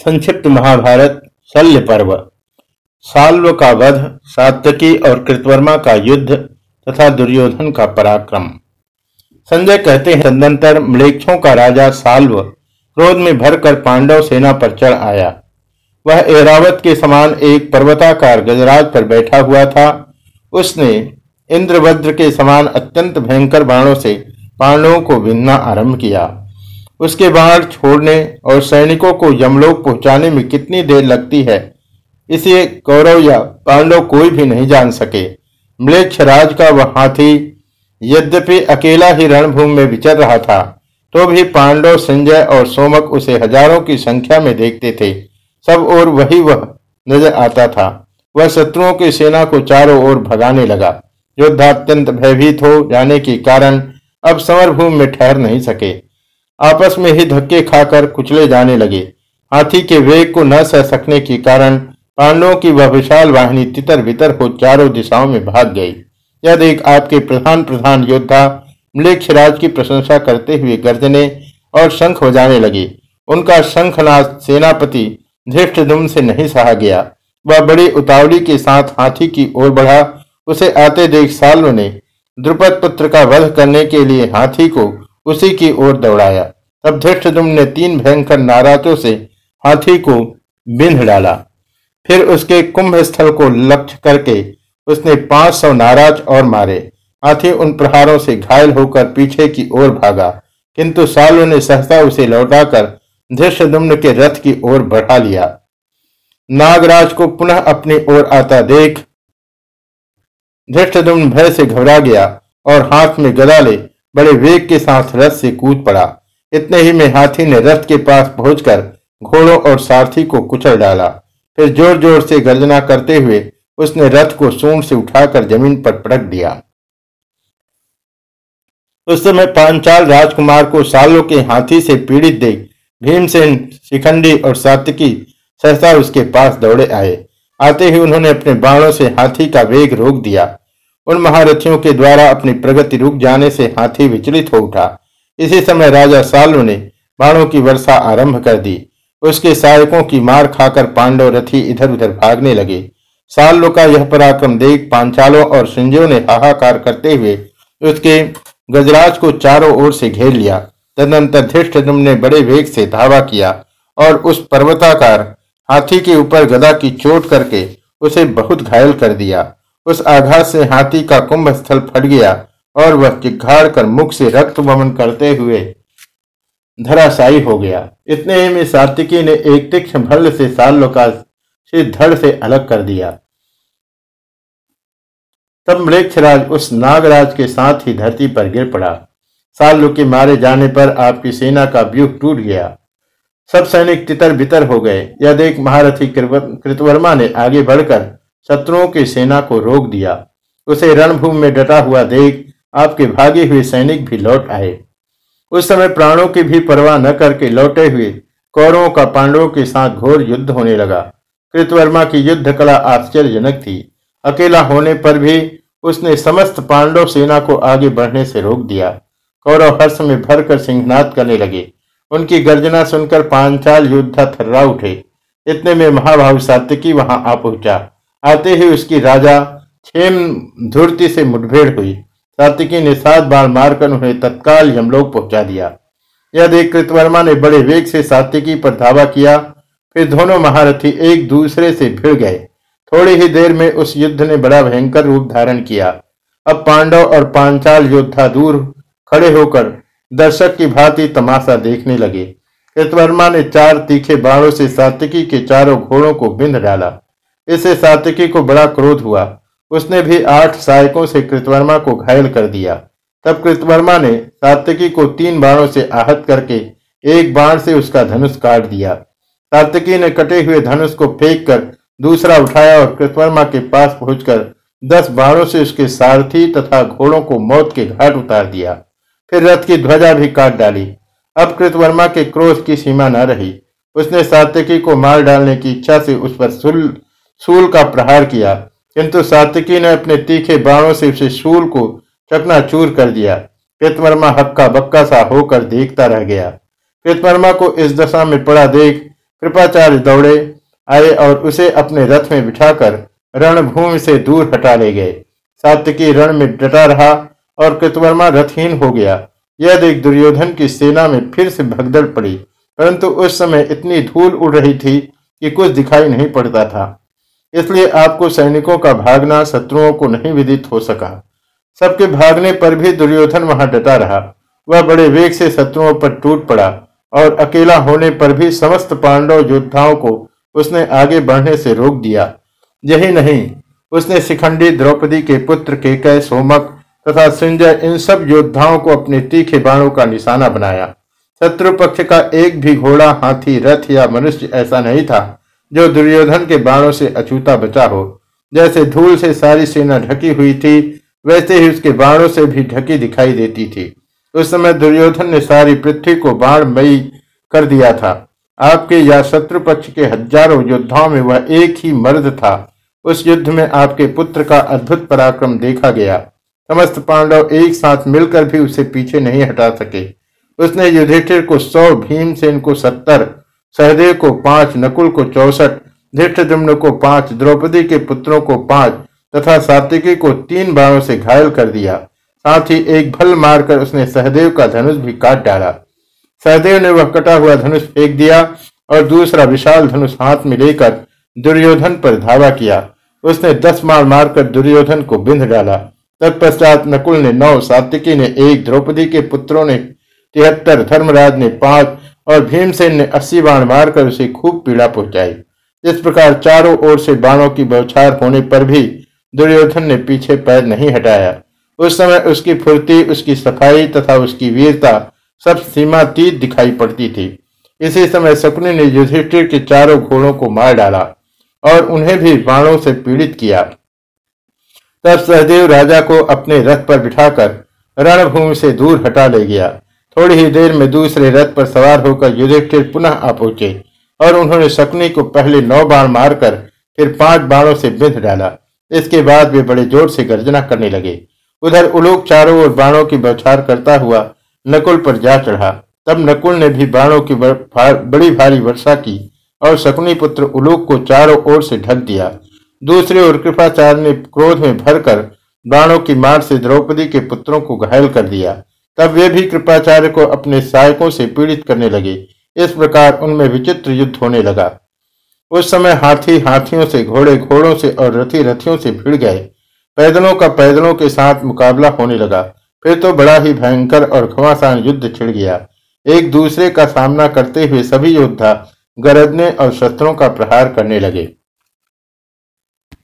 संक्षिप्त महाभारत, शल्य पर्व। साल्व का वध, सात्यकी और कृतवर्मा का युद्ध तथा दुर्योधन का पराक्रम। संजय कहते हैं, तदनंतर मलेक्षों का राजा साल्व क्रोध में भरकर पांडव सेना पर चढ़ आया। वह एरावत के समान एक पर्वताकार गजराज पर बैठा हुआ था। उसने इंद्रभद्र के समान अत्यंत भयंकर बाणों से पांडवों को बिनना आरंभ किया। उसके बाहर छोड़ने और सैनिकों को यमलोक पहुँचाने में कितनी देर लगती है? इसे कौरव या पांडव कोई भी नहीं जान सके। मृक्ष राज का वह हाथी यद्यपि अकेला ही रणभूमि में विचर रहा था तो भी पांडव संजय और सोमक उसे हज़ारों की संख्या में देखते थे। सब और वही वह नज़र आता था। वह शत्रुओं की सेना को चारों ओर भगाने लगा। योद्धा अत्यंत भयभीत हो जाने के कारण अब समरभूमि में ठहर नहीं सके। आपस में ही धक्के खाकर कुचले जाने लगे। हाथी के वेग को न सह सकने के कारण पांडवों की वह विशाल वाहिनी तितर बितर हो चारों दिशाओं में भाग गई। यह देख आपके प्रधान प्रधान योद्धा मलेक्षराज की प्रशंसा करते हुए गर्जने और शंख बजाने लगे। उनका शंखनाद सेनापति धृष्ट से नहीं सहा गया। वह बड़ी उतावली के साथ हाथी की ओर बढ़ा। उसे आते देख सालों ने द्रुपद पुत्र का वध करने के लिए हाथी को उसी की ओर दौड़ाया। तब धृष्टदुम ने तीन भयंकर नाराजों से हाथी को बिंध डाला। फिर उसके कुंभ स्थल को लक्ष्य करके उसने पाँच सौ नाराज़ और मारे। हाथी उन प्रहारों से घायल होकर पीछे की ओर भागा, किंतु सालों ने सहसा उसे लौटाकर धृष्टदुम्न के रथ की ओर बढ़ा लिया। नागराज को पुनः अपनी ओर आता देख धृष्टदुम्न भय से घबरा गया और हाथ में गदा ले बड़े वेग के साथ रथ से कूद पड़ा। इतने ही में हाथी ने रथ के पास पहुंचकर घोड़ों और सारथी को कुचल डाला। फिर ज़ोर ज़ोर से गर्जना करते हुए उसने रथ को सूंड से उठाकर ज़मीन पर पटक दिया। उस समय पांचाल राजकुमार को सालों के हाथी से पीड़ित देख भीमसेन, शिखंडी और सातिकी सहसा उसके पास दौड़े आए। आते ही उन्होंने अपने बाणों से हाथी का वेग रोक दिया। उन महारथियों के द्वारा अपनी प्रगति रुक जाने से हाथी विचलित हो उठा। इसी समय राजा सालू ने बाणों की वर्षा आरंभ कर दी। उसके सहायकों की मार खाकर पांडव रथी इधर उधर भागने लगे। साल्लो का यह पराक्रम देख पांचालों और सिंजों ने हाहाकार करते हुए उसके गजराज को चारों ओर से घेर लिया। तदनंतर धृष्ट ने बड़े वेग से धावा किया और उस पर्वताकार हाथी के ऊपर गदा की चोट करके उसे बहुत घायल कर दिया। उस आघात से हाथी का कुंभ स्थल फट गया और वह चिघाड़ कर मुख से रक्त वमन करते हुए धराशायी हो गया। इतने ही में सात्विकी ने एक तीक्ष्ण भल्ल से सालों का धड़ से अलग कर दिया। तब मृक्षराज उस नागराज के साथ ही धरती पर गिर पड़ा। सालू के मारे जाने पर आपकी सेना का व्यूह टूट गया। सब सैनिक तितर बितर हो गए। यह देख महारथी कृतवर्मा ने आगे बढ़कर शत्रुओं की सेना को रोक दिया। उसे रणभूमि में डटा हुआ देख आपके भागे हुए सैनिक भी लौट आए। उस समय प्राणों की भी परवाह न करके लौटे हुए कौरवों का पांडवों के साथ घोर युद्ध होने लगा। कृतवर्मा की युद्ध कला आश्चर्यजनक थी। अकेला होने पर भी उसने समस्त पांडव सेना को आगे बढ़ने से रोक दिया। कौरव हर्ष में भरकर सिंहनाद करने लगे। उनकी गर्जना सुनकर पांचाल योद्धा थर्रा उठे। इतने में महाभाव सात्विकी वहाँ आ पहुँचा। आते ही उसकी राजा क्षेम धुर्ति से मुठभेड़ हुई। सातिकी ने सात बार मारकर उन्हें तत्काल यमलोक पहुँचा दिया। यह देख कृतवर्मा ने बड़े वेग से सातिकी पर धावा किया। फिर दोनों महारथी एक दूसरे से भिड़ गए। थोड़ी ही देर में उस युद्ध ने बड़ा भयंकर रूप धारण किया। अब पांडव और पांचाल योद्धा दूर खड़े होकर दर्शक की भांति तमाशा देखने लगे। कृतवर्मा ने चार तीखे बाणों से सातिकी के चारों घोड़ों को बिंद डाला। इससे सातिकी को बड़ा क्रोध हुआ। उसने भी आठ सहायकों से कृतवर्मा को घायल कर दिया। तब कृतवर्मा ने सातिकी को तीन बाणों से आहत करके एक बाण से उसका धनुष काट दिया। सातिकी ने कटे हुए धनुष को फेंक कर दूसरा उठाया और कृतवर्मा के पास पहुंचकर दस बाणों से उसके सारथी तथा घोड़ों को मौत के घाट उतार दिया। फिर रथ की ध्वजा भी काट डाली। अब कृतवर्मा के क्रोध की सीमा न रही। उसने सातिकी को मार डालने की इच्छा से उस पर सुल शूल का प्रहार किया। किंतु सातिकी ने अपने तीखे बाणों से उसे शूल को चकनाचूर कर दिया। कृतवर्मा हक्का बक्का सा होकर देखता रह गया। कृतवर्मा को इस दशा में पड़ा देख कृपाचार्य दौड़े, आए और उसे अपने रथ में बिठाकर रणभूमि से दूर हटा ले गए। सात्यकी रण में डटा रहा और कृतवर्मा रथहीन हो गया। यह देख दुर्योधन की सेना में फिर से भगदड़ पड़ी, परंतु उस समय इतनी धूल उड़ रही थी कि कुछ दिखाई नहीं पड़ता था। इसलिए आपको सैनिकों का भागना, शत्रुओं को नहीं विदित हो सका। सबके भागने पर भी दुर्योधन वहाँ डटा रहा। वह बड़े वेग से शत्रुओं पर टूट पड़ा और अकेला होने पर भी समस्त पांडव योद्धाओं को उसने आगे बढ़ने से रोक दिया। यही नहीं, उसने शिखंडी द्रौपदी के पुत्र केकय, सोमक तथा संजय, इन सब योद्धाओं को अपने तीखे बाणों का निशाना बनाया। शत्रु पक्ष का एक भी घोड़ा, हाथी, रथ या मनुष्य ऐसा नहीं था। जो दुर्योधन के बाणों से अछूता बचा हो। जैसे धूल से सारी सेना ढकी हुई थी, वैसे ही उसके बाणों से भी ढकी दिखाई देती थी। उस समय दुर्योधन ने सारी पृथ्वी को बाणमयी कर दिया था। आपके या शत्रु पक्ष के हज़ारों योद्धाओं में वह एक ही मर्द था। उस युद्ध में आपके पुत्र का अद्भुत पराक्रम देखा गया। समस्त पांडव एक साथ मिलकर भी उसे पीछे नहीं हटा सके। उसने युधिष्ठिर को सौ भीमसेन को सत्तर सहदेव को पाँच, नकुल को चौसठ धृष्टुम्न को पाँच, द्रौपदी के पुत्रों को पाँच तथा सात्विकी को तीन बाणों से घायल कर दिया। साथ ही एक भल मारकर उसने सहदेव का धनुष भी काट डाला। सहदेव ने वह कटा हुआ धनुष फेंक दिया और दूसरा विशाल धनुष हाथ में लेकर दुर्योधन पर धावा किया। उसने दस मार मारकर दुर्योधन को बिंध डाला। तत्पश्चात नकुल ने नौ, सात्विकी ने एक, द्रौपदी के पुत्रों ने तिहत्तर, धर्मराज ने पाँच और भीमसेन ने अस्सी बाण मारकर उसे खूब पीड़ा पहुंचाई। इस प्रकार चारों ओर से बाणों की बौछार होने पर भी दुर्योधन ने पीछे पैर नहीं हटाया। उस समय उसकी फुर्ती, उसकी सफ़ाई तथा उसकी वीरता सब सीमातीत दिखाई पड़ती थी। इसी समय शकुनी ने युधिष्ठिर के चारों घोड़ों को मार डाला और उन्हें भी बाणों से पीड़ित किया। तब सहदेव राजा को अपने रथ पर बिठाकर रणभूमि से दूर हटा ले गया। थोड़ी ही देर में दूसरे रथ पर सवार होकर युधिष्ठिर पुनः आ पहुँचे और उन्होंने शकुनी को पहले नौ बाण मारकर फिर पाँच बाणों से बिंध डाला। इसके बाद वे बड़े ज़ोर से गर्जना करने लगे। उधर उलोक चारों ओर बाणों की बौछार करता हुआ नकुल पर जा चढ़ा। तब नकुल ने भी बाणों की बड़ी भारी वर्षा की और शकुनी पुत्र उलोक को चारों ओर से ढक दिया। दूसरी ओर कृपाचार्य ने क्रोध में भरकर बाणों की मार से द्रौपदी के पुत्रों को घायल कर दिया। तब वे भी कृपाचार्य को अपने सहायकों से पीड़ित करने लगे। इस प्रकार उनमें विचित्र युद्ध होने लगा। उस समय हाथी हाथियों से, घोड़े घोड़ों से और रथी रथियों से भिड़ गए। पैदलों का पैदलों के साथ मुकाबला होने लगा। फिर तो बड़ा ही भयंकर और घमासान युद्ध छिड़ गया। एक दूसरे का सामना करते हुए सभी योद्धा गरजने और शस्त्रों का प्रहार करने लगे।